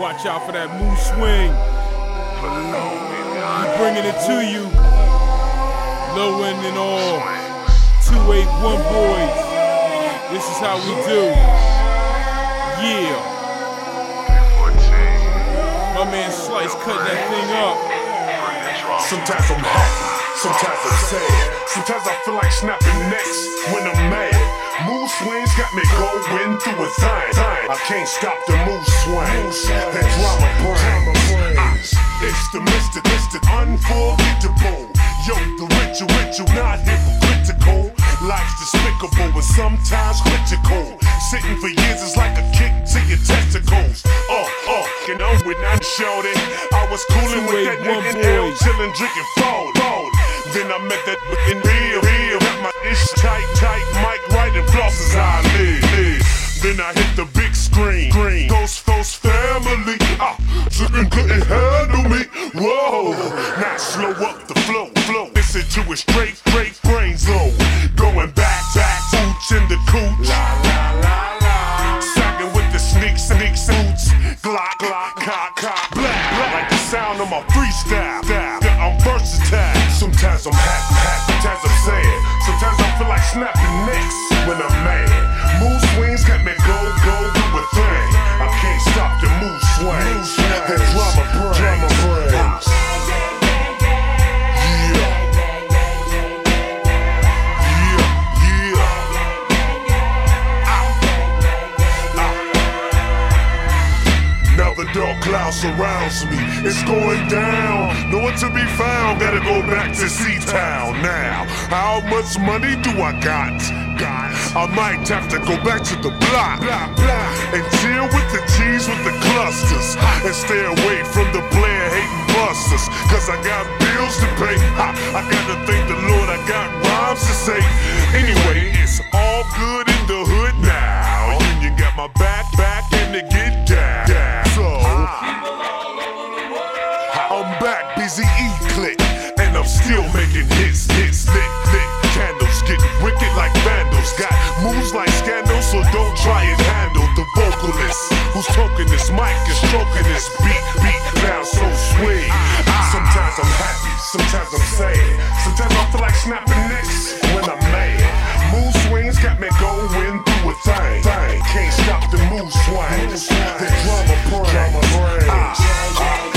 Watch out for that moose swing. We bringing it to you. Low end and all. 281 Boyz. This is how we do. Yeah. My man Slice cut that thing up. Sometimes I'm happy, sometimes I'm sad. Sometimes I feel like snapping necks when I'm mad. Mood swings got me going through a thing. I can't stop the mood swings. That drama brings. It's the mystic, mystic, unforgettable. Yo, the ritual, ritual, not hypocritical. Life's despicable and sometimes critical. Sitting for years is like a kick to your testicles. Oh, oh, you know when I'm shouting, I was coolin' with that nigga L, chillin', drinking phone, phone. Then I met that in real, real. Got my ish tight, tight, mic right and floss as I live, live. Then I hit the big screen, screen. Ghost, ghost family. Ah, couldn't handle me. Whoa, now slow up the flow, flow. Listen to it straight, straight brain zone. Going back, back, boots in the cooch. La la la la. Sagging with the sneak, sneak, boots. Glock, glock, cock, cock, black, black. Like the sound of my freestyle. Yeah, I'm versatile. Sometimes I'm happy, happy. Sometimes I'm sad. Sometimes I feel like snapping necks when I'm mad. Swings. That drama brings. Drama the dark cloud surrounds me. It's going down. Nowhere to be found. Gotta go back to C-Town now. How much money do I got? I might have to go back to the block. And chill with the with. And stay away from the Blair hating busters. Cause I got bills to pay. Ha, I gotta thank the Lord I got rhymes to say. Anyway, it's all good in the hood now. Union got my back, back, and to get down. down. So, I'm back, busy E-click. And I'm still making hits, hits, lit, lit. Candles getting wicked stroking this beat, beat down so sweet. Ah, sometimes I'm happy, sometimes I'm sad. Sometimes I feel like snapping necks when I'm mad. Mood swings got me going through a thing. thing. Can't stop the mood swings. The drama brings. Drama brings.